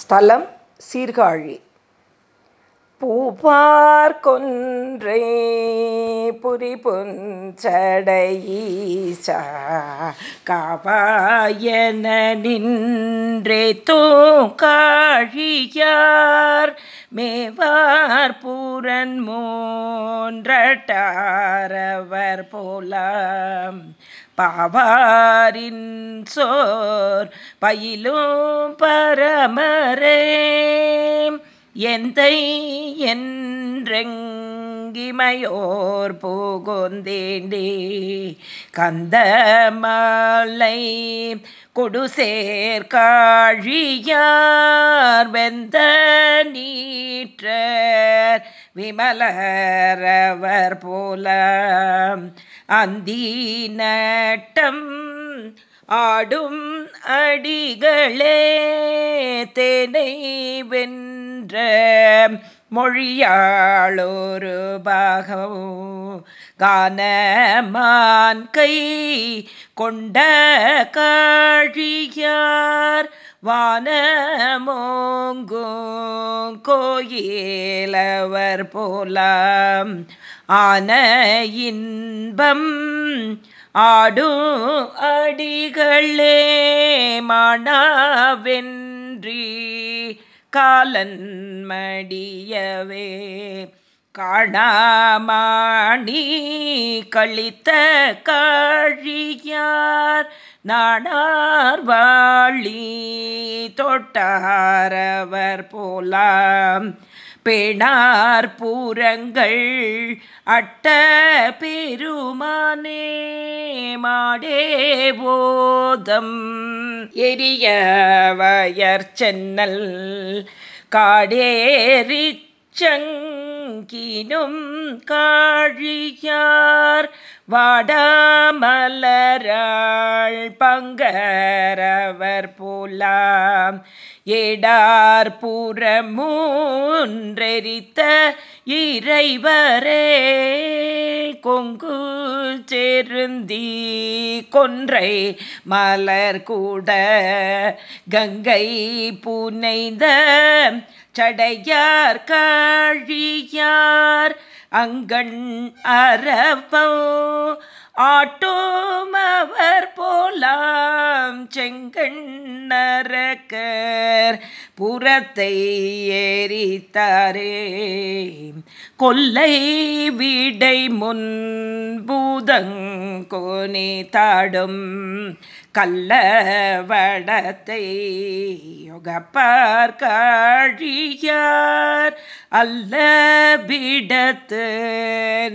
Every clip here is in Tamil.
ஸ்தலம் சீர்காழி. பூபார் கொன்றை புரி புஞ்சடையீசா காவாயன நின்றே தூக்காழியார் மேவார் பூரன் மூன்றட்டாரவர் போலாம். பாவாரின் சோர் பயிலும் பரமரே. எந்தை என்றெங்கிமையோர் புகுந்தேண்டே கந்தமலை கொடுசேர் காழியார் வெந்த நீற்ற விமலரவர் போல அந்தி நட்டம் ஆடும் அடிகளே தேனை வென்ற மொழியாளோரு பாகம் கானமான் கை கொண்ட காழியார் வானமோங்கும் கோயிலவர் போலாம். ஆன இன்பம் ஆடும் அடிகளே மாணாவென்றி காலன் மடியவே காணாமாணி கழித்த காழியார் நாடார் வாழி தொட்டாரவர் போலாம். பெணார் பூரங்கள் அட்ட பெருமானே மாடே போதம். எரிய வயர் சென்னல் காடேறிச் சங்கினும் காழியார். வாடாமலராள் பங்கரவர் போலாம். ஏடார் புறமூன்றெரித்த இறைவரே கொங்கு செருந்தி கொன்றை மலர் கூட கங்கை புனைந்த சடையார் காழியார் அங்கண் அறவோ ஆட்டோமவர் போலாம் செங்கண் நரக்க புறத்தை ஏறித்தாரே. கொல்லை வீடை முன்பூதங்கோனே தாடும் கல்லவடத்தை யுகப்பார் காழியார் அல்ல விடத்து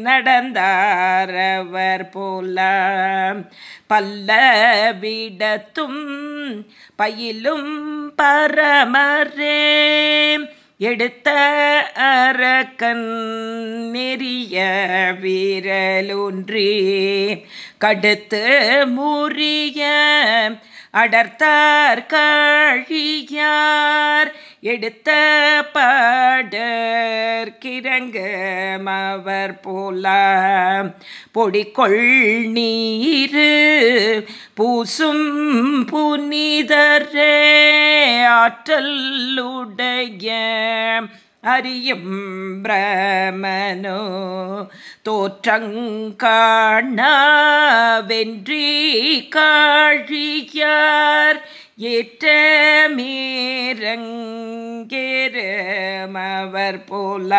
நடந்தாரவர் போல பல்ல விடத்தும் பயிலும் பரமரே. எடுத்த அரக்கன் நெறிய வீரலொன்றி கடுத்து முறிய அடர்த்தார் கழியார். எடுத்த பாடர் பாடற்கிறங்கமவர் போல பொடிக்கொள் நீரு பூசும் புனிதரே ஆற்றலுடைய அறியும் பிரமனோ தோற்றங்காணாவென்றி காழியார் ஏற்ற மீரங்கேரமவர் போல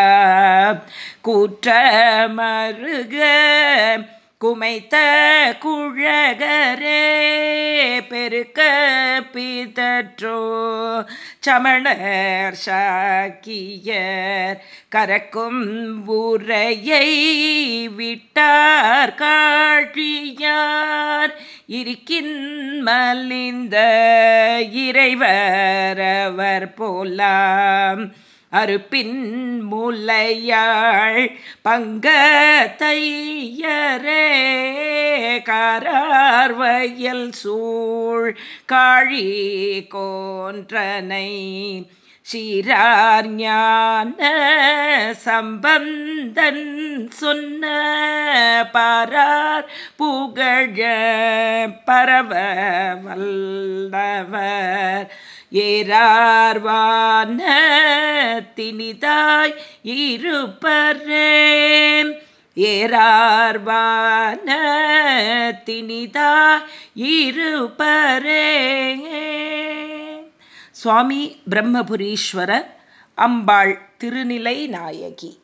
கூற்ற மருக குமைத்த குழகரே பெருக்க பிதற்றோ சமணர் சாக்கியர் கரக்கும் ஊரையை விட்டார் காழியார் இருக்கின் மலிந்த இறைவரவர் போலாம். அறுப்பின் முலையாள் பங்கத்தையரே தையரே காரார்வயல் சூழ் காழி கோன்றனை சீரார் ஞான சம்பந்தன் சொன்ன பாரார் புகழ பரவ வல்லவர். ஏறார்வான தினிதாய் இருப்பரே. ஏறார்வான தினிதாய் இருப்பரே. சுவாமி பிரம்மபுரீஸ்வரர் அம்பாள் திருநிலை நாயகி